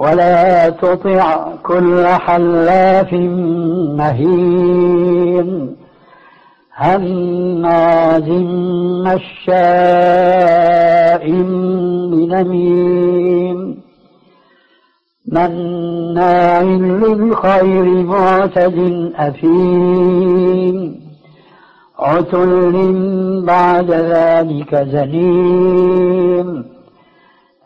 ولا تطع كل حلاف مهين. هماز مشاء بنميم مناع للخير معتد أثيم. عتل بعد ذلك زنيم.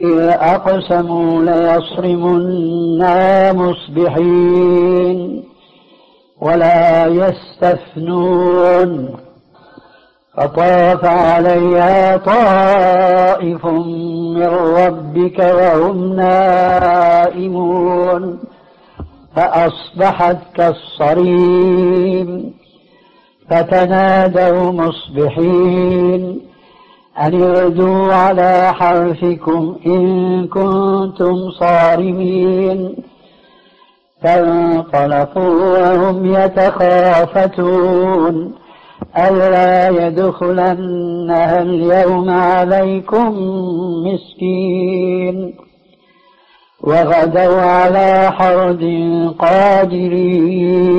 إذ أقسموا ليصرمنا مصبحين ولا يستثنون فطاف عليها طائف من ربك وهم نائمون فأصبحت كالصريم فتنادوا مصبحين أن اغدوا على حرثكم إن كنتم صارمين. فانطلقوا وهم يتخافتون. ألا يدخلنها اليوم عليكم مسكين. وغدوا على حرد قادرين.